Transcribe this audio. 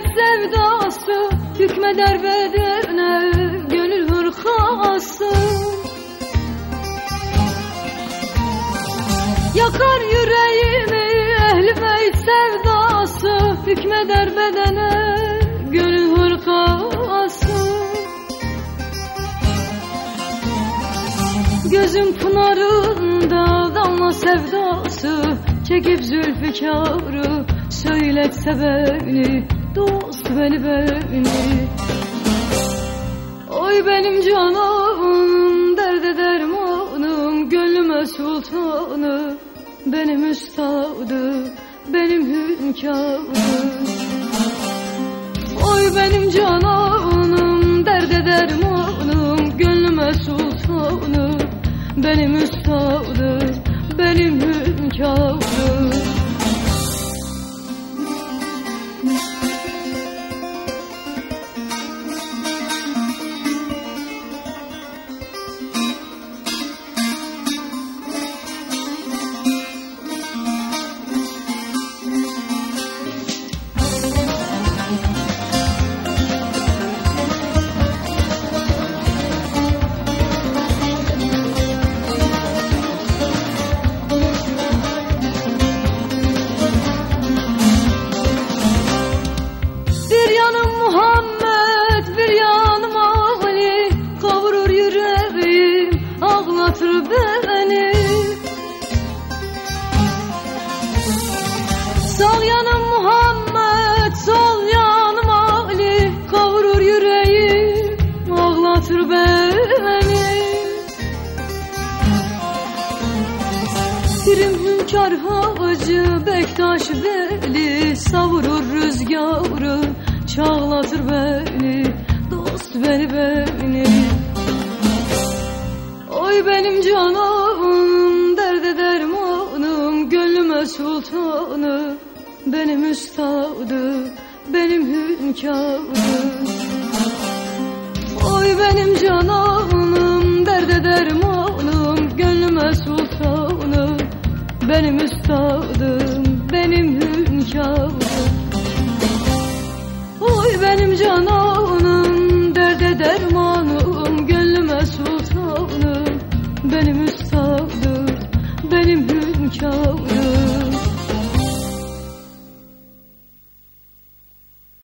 beyt sevdası Hükmeder bedene gönül hırkası. Yakar yüreğimi ehli beyt sevdası Hükmeder bedene gönül hırkası. Gözüm pınarında damla sevdası Çekip zülfikarı söyletse beni Dost beni beni Oy benim canım derde dermanım Gönlüme sultanı benim üstadı Benim hünkârım Oy benim cananım derde dermanım Gönlüme sultanı benim üstadı hacı Bektaş Veli Savurur rüzgarı Çağlatır beni Dost beni beni. Oy benim canım Derde dermanım Gönlüme sultanı Benim üstadı Benim hünkârım Oy benim cananım Derde dermanım Gönlüme sultanım Benim üstadım Benim hünkârım. Oy benim cananım Derde dermanım Gönlüme sultanım. Benim üstadım Benim hünkârım